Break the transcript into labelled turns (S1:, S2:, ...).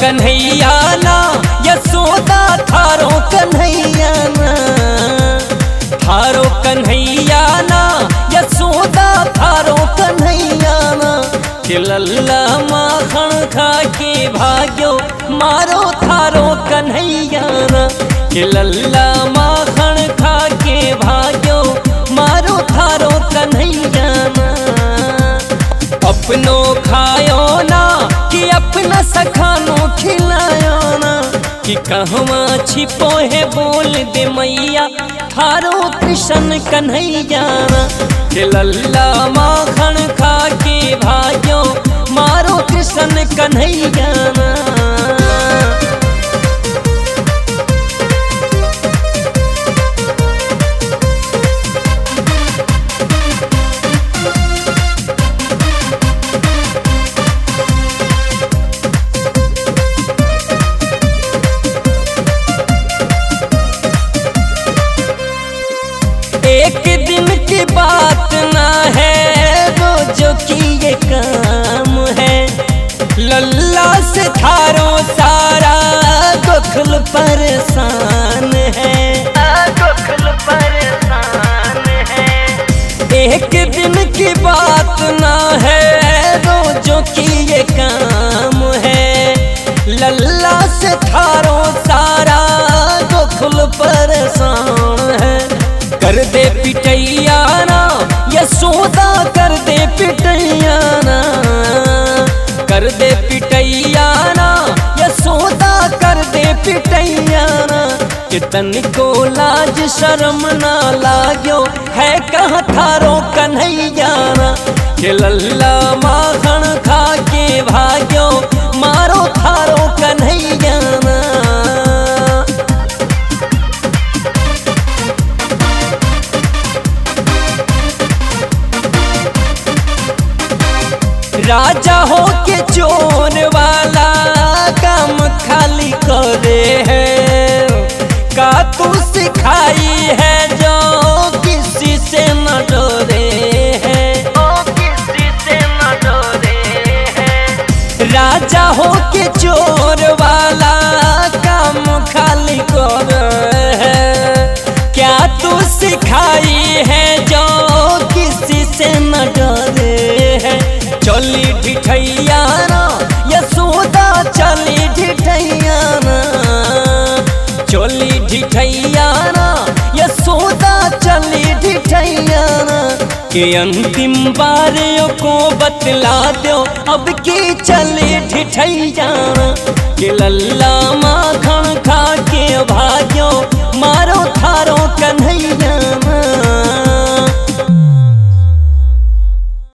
S1: कन्हैया ना यशोदा थारो कन्हैया ना थारो कन्हैया ना यशोदा थारो कन्हैया ना चिल्ला माखन खा के भाग्यो, मारो थारो कन्हैया ना चिल्ला कि कहवा छिपो है बोल दे मैया। थारो कृष्ण कन्हैया। के लल्ला माखन खा के एक दिन की बात ना है, रोजो की ये काम है। लल्ला से थारो सारा गोखल परेशान है। गोखल परेशान है एक दिन की बात ना है, रोजो की ये काम है। लल्ला से थारो सारा गोखल परेशान है। कर दे पिटैया ना यशोदा कर दे पिटैया ना। कर दे पिटैया ना यशोदा कर दे पिटैया ना। कितन को लाज शर्म ना लाग्यो, है कहाँ थारो कन्हैया ना। कि लल्ला माखन खा के भाग्यो, मारो थारो कन्हैया राजा हो के चोर वाला काम खाली करे है। का तू सिखाई है जो किसी से न डरे है। ओ किसी से न डरे है। राजा हो के चोर के अंतिम बारे को बतला दो, अब की चले ठिठैया के लल्ला माखन खा के भाग्यो, मारो थारो कन्हैया।